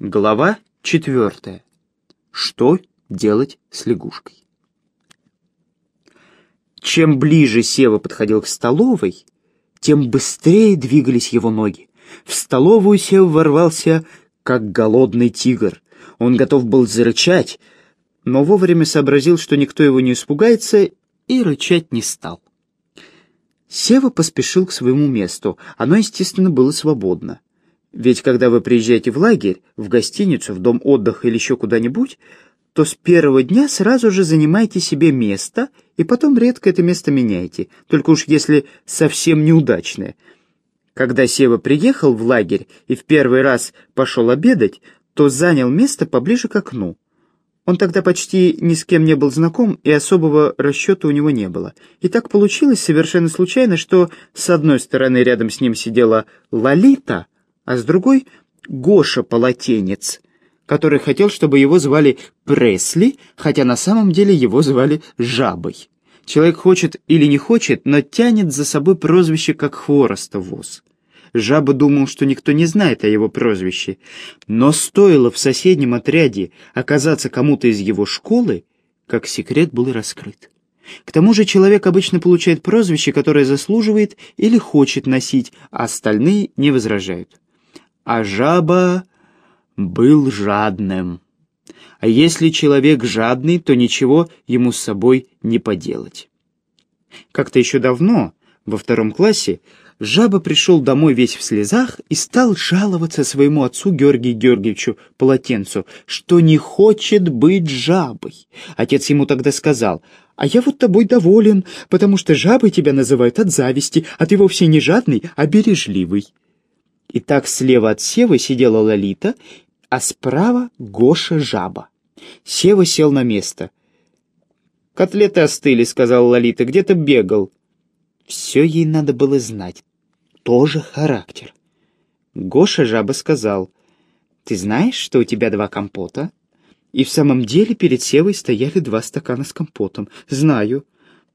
Глава четвертая. Что делать с лягушкой? Чем ближе Сева подходил к столовой, тем быстрее двигались его ноги. В столовую Сева ворвался, как голодный тигр. Он готов был зарычать, но вовремя сообразил, что никто его не испугается, и рычать не стал. Сева поспешил к своему месту. Оно, естественно, было свободно. Ведь когда вы приезжаете в лагерь, в гостиницу, в дом отдыха или еще куда-нибудь, то с первого дня сразу же занимаете себе место и потом редко это место меняете, только уж если совсем неудачное. Когда Сева приехал в лагерь и в первый раз пошел обедать, то занял место поближе к окну. Он тогда почти ни с кем не был знаком, и особого расчета у него не было. И так получилось совершенно случайно, что с одной стороны рядом с ним сидела Лолита, а с другой — Гоша-полотенец, который хотел, чтобы его звали Пресли, хотя на самом деле его звали Жабой. Человек хочет или не хочет, но тянет за собой прозвище, как хвороста воз. Жаба думал, что никто не знает о его прозвище, но стоило в соседнем отряде оказаться кому-то из его школы, как секрет был раскрыт. К тому же человек обычно получает прозвище, которое заслуживает или хочет носить, а остальные не возражают а жаба был жадным. А если человек жадный, то ничего ему с собой не поделать. Как-то еще давно, во втором классе, жаба пришел домой весь в слезах и стал жаловаться своему отцу Георгию Георгиевичу Полотенцу, что не хочет быть жабой. Отец ему тогда сказал, «А я вот тобой доволен, потому что жабой тебя называют от зависти, а ты вовсе не жадный, а бережливый». И так слева от Севы сидела Лолита, а справа Гоша жаба. Сева сел на место. «Котлеты остыли», — сказал Лолита, — «где то бегал?» Все ей надо было знать. Тоже характер. Гоша жаба сказал, «Ты знаешь, что у тебя два компота?» И в самом деле перед Севой стояли два стакана с компотом. «Знаю.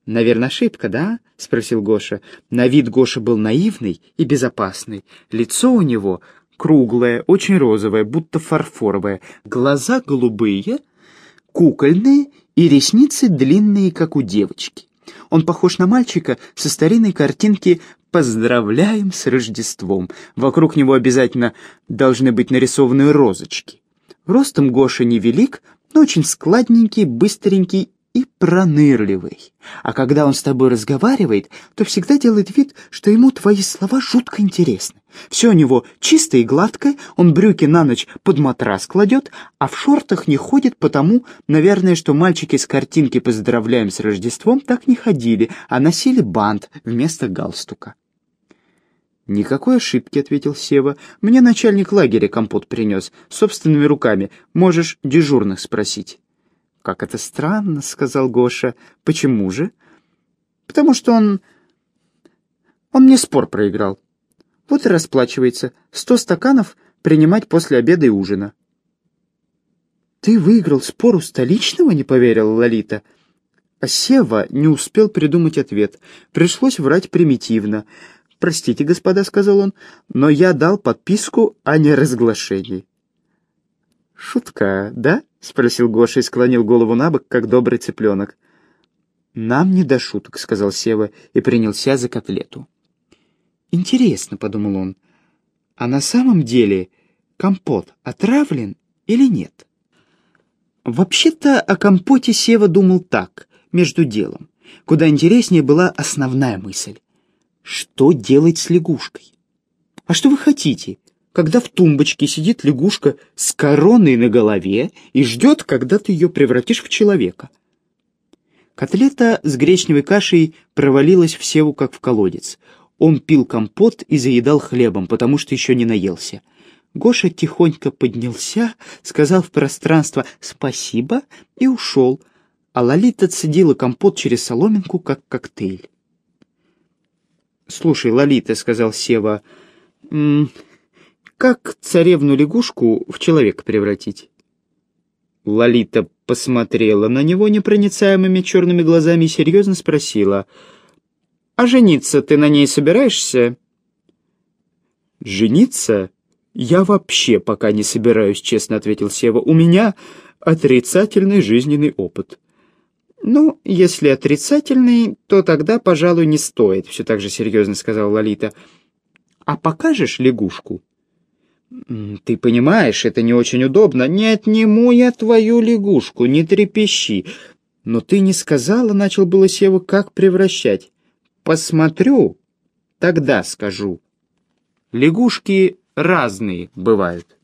«Наверное, ошибка, да?» — спросил Гоша. На вид Гоша был наивный и безопасный. Лицо у него круглое, очень розовое, будто фарфоровое. Глаза голубые, кукольные и ресницы длинные, как у девочки. Он похож на мальчика со старинной картинки «Поздравляем с Рождеством». Вокруг него обязательно должны быть нарисованы розочки. Ростом Гоша невелик, но очень складненький, быстренький и пронырливый. А когда он с тобой разговаривает, то всегда делает вид, что ему твои слова жутко интересны. Все у него чисто и гладкое, он брюки на ночь под матрас кладет, а в шортах не ходит потому, наверное, что мальчики с картинки «Поздравляем с Рождеством» так не ходили, а носили бант вместо галстука. «Никакой ошибки», — ответил Сева. «Мне начальник лагеря компот принес, собственными руками. Можешь дежурных спросить». «Как это странно», — сказал Гоша. «Почему же?» «Потому что он... он мне спор проиграл. Вот и расплачивается. Сто стаканов принимать после обеда и ужина». «Ты выиграл спор у столичного?» — не поверила Лолита. А Сева не успел придумать ответ. Пришлось врать примитивно. «Простите, господа», — сказал он, — «но я дал подписку о неразглашении». «Шутка, да?» — спросил Гоша и склонил голову на бок, как добрый цыпленок. «Нам не до шуток», — сказал Сева и принялся за котлету. «Интересно», — подумал он, — «а на самом деле компот отравлен или нет?» Вообще-то о компоте Сева думал так, между делом. Куда интереснее была основная мысль. Что делать с лягушкой? А что вы хотите? Когда в тумбочке сидит лягушка с короной на голове и ждет, когда ты ее превратишь в человека. Котлета с гречневой кашей провалилась в севу, как в колодец. Он пил компот и заедал хлебом, потому что еще не наелся. Гоша тихонько поднялся, сказал в пространство «спасибо» и ушел, а Лолита цедила компот через соломинку, как коктейль. «Слушай, Лолита», — сказал Сева, — как царевну-лягушку в человека превратить? Лолита посмотрела на него непроницаемыми черными глазами и серьезно спросила, «А жениться ты на ней собираешься?» «Жениться? «Я вообще пока не собираюсь», — честно ответил Сева. «У меня отрицательный жизненный опыт». «Ну, если отрицательный, то тогда, пожалуй, не стоит», — все так же серьезно сказала Лолита. «А покажешь лягушку?» «Ты понимаешь, это не очень удобно. Не отниму я твою лягушку, не трепещи. Но ты не сказала, — начал было Сева, — как превращать. Посмотрю, тогда скажу. Лягушки разные бывают».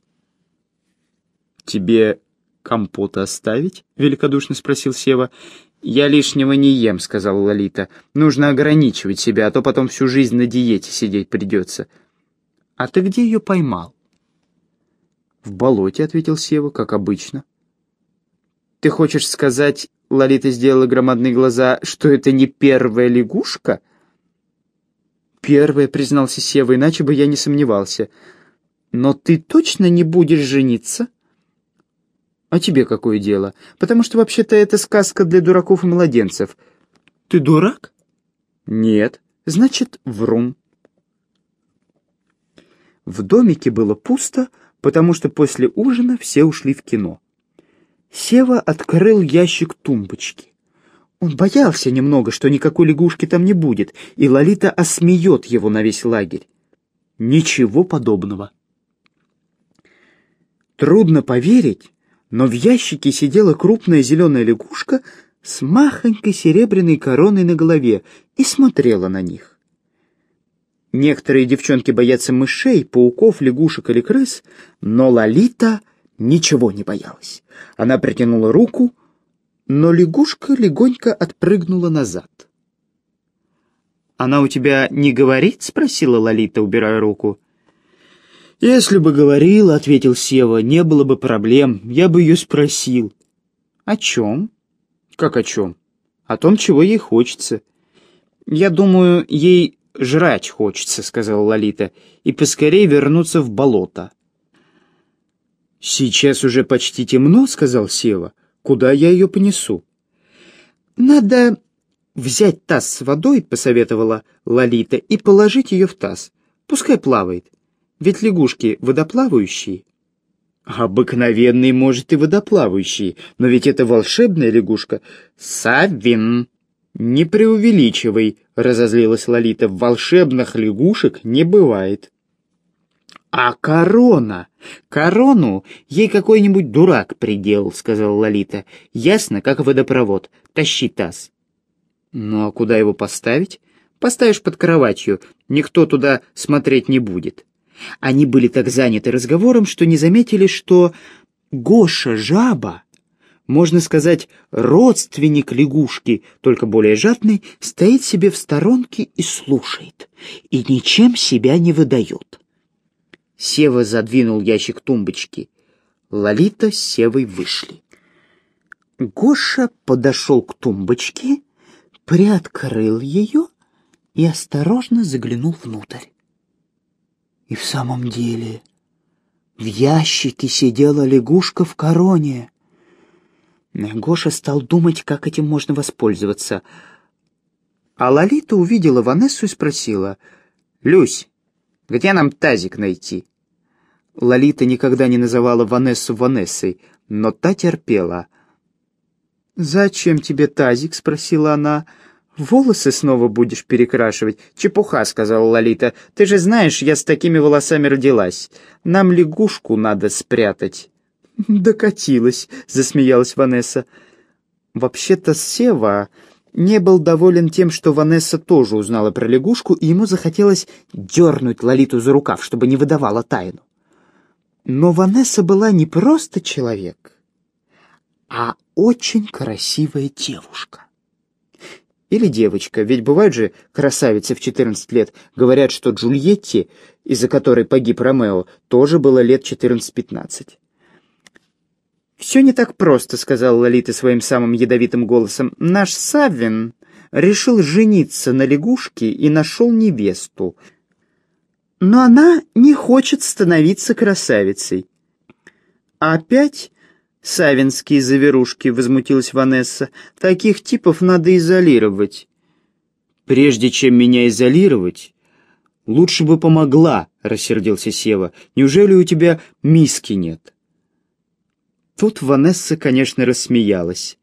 «Тебе компота оставить?» — великодушно спросил Сева. «Я лишнего не ем», — сказала Лолита. «Нужно ограничивать себя, а то потом всю жизнь на диете сидеть придется». «А ты где ее поймал?» «В болоте», — ответил Сева, — «как обычно». «Ты хочешь сказать, — Лолита сделала громадные глаза, — что это не первая лягушка?» «Первая», — признался Сева, — «иначе бы я не сомневался». «Но ты точно не будешь жениться?» «А тебе какое дело? Потому что вообще-то это сказка для дураков и младенцев». «Ты дурак?» «Нет. Значит, врун». В домике было пусто, — потому что после ужина все ушли в кино. Сева открыл ящик тумбочки. Он боялся немного, что никакой лягушки там не будет, и Лолита осмеет его на весь лагерь. Ничего подобного. Трудно поверить, но в ящике сидела крупная зеленая лягушка с махонькой серебряной короной на голове и смотрела на них. Некоторые девчонки боятся мышей, пауков, лягушек или крыс, но Лолита ничего не боялась. Она протянула руку, но лягушка легонько отпрыгнула назад. «Она у тебя не говорит?» — спросила Лолита, убирая руку. «Если бы говорила, — ответил Сева, — не было бы проблем, я бы ее спросил». «О чем?» «Как о чем?» «О том, чего ей хочется. Я думаю, ей жрать хочется», — сказала Лолита, — «и поскорее вернуться в болото». «Сейчас уже почти темно», — сказал Сева. «Куда я ее понесу?» «Надо взять таз с водой», — посоветовала Лолита, — «и положить ее в таз. Пускай плавает. Ведь лягушки водоплавающие». «Обыкновенный, может, и водоплавающий, но ведь это волшебная лягушка. Савин!» «Не преувеличивай», — разозлилась Лолита, — «волшебных лягушек не бывает». «А корона? Корону ей какой-нибудь дурак приделал», — сказала Лолита. «Ясно, как водопровод. Тащи таз». «Ну а куда его поставить?» «Поставишь под кроватью. Никто туда смотреть не будет». Они были так заняты разговором, что не заметили, что Гоша-жаба можно сказать, родственник лягушки, только более жадный, стоит себе в сторонке и слушает, и ничем себя не выдает. Сева задвинул ящик тумбочки. Лолита с Севой вышли. Гоша подошел к тумбочке, приоткрыл ее и осторожно заглянул внутрь. И в самом деле в ящике сидела лягушка в короне. Гоша стал думать, как этим можно воспользоваться. А Лолита увидела Ванессу и спросила, «Люсь, где нам тазик найти?» Лолита никогда не называла Ванессу Ванессой, но та терпела. «Зачем тебе тазик?» — спросила она. «Волосы снова будешь перекрашивать?» «Чепуха», — сказала Лолита. «Ты же знаешь, я с такими волосами родилась. Нам лягушку надо спрятать». «Докатилась», — засмеялась Ванесса. Вообще-то Сева не был доволен тем, что Ванесса тоже узнала про лягушку, и ему захотелось дернуть Лолиту за рукав, чтобы не выдавала тайну. Но Ванесса была не просто человек, а очень красивая девушка. Или девочка, ведь бывают же красавицы в 14 лет. Говорят, что Джульетте, из-за которой погиб Ромео, тоже было лет 14-15. «Все не так просто», — сказала Лолита своим самым ядовитым голосом. «Наш Саввин решил жениться на лягушке и нашел невесту. Но она не хочет становиться красавицей». «Опять?» «Савинские заверушки», — возмутилась Ванесса. «Таких типов надо изолировать». «Прежде чем меня изолировать, лучше бы помогла», — рассердился Сева. «Неужели у тебя миски нет?» Тут Ванесса, конечно, рассмеялась.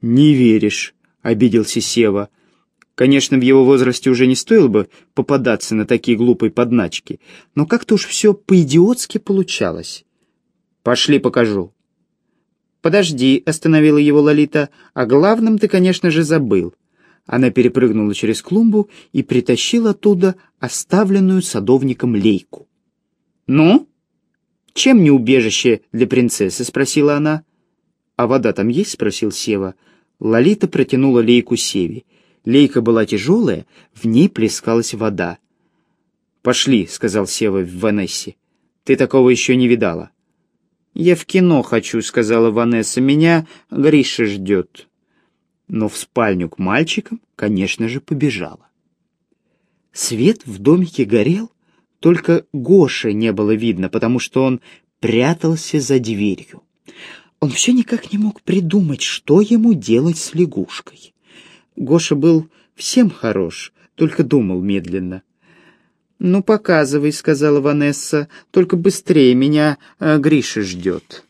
«Не веришь», — обиделся Сева. Конечно, в его возрасте уже не стоило бы попадаться на такие глупые подначки, но как-то уж все по-идиотски получалось. «Пошли покажу». «Подожди», — остановила его Лолита, — «о главном ты, конечно же, забыл». Она перепрыгнула через клумбу и притащила оттуда оставленную садовником лейку. «Ну? Чем не убежище для принцессы?» — спросила она. «А вода там есть?» — спросил Сева. Лолита протянула лейку Севе. Лейка была тяжелая, в ней плескалась вода. «Пошли», — сказал Сева в Ванессе. «Ты такого еще не видала». «Я в кино хочу», — сказала Ванесса. «Меня Гриша ждет» но в спальню к мальчикам, конечно же, побежала. Свет в домике горел, только Гоши не было видно, потому что он прятался за дверью. Он все никак не мог придумать, что ему делать с лягушкой. Гоша был всем хорош, только думал медленно. «Ну, показывай», — сказала Ванесса, — «только быстрее, меня э, Гриша ждет».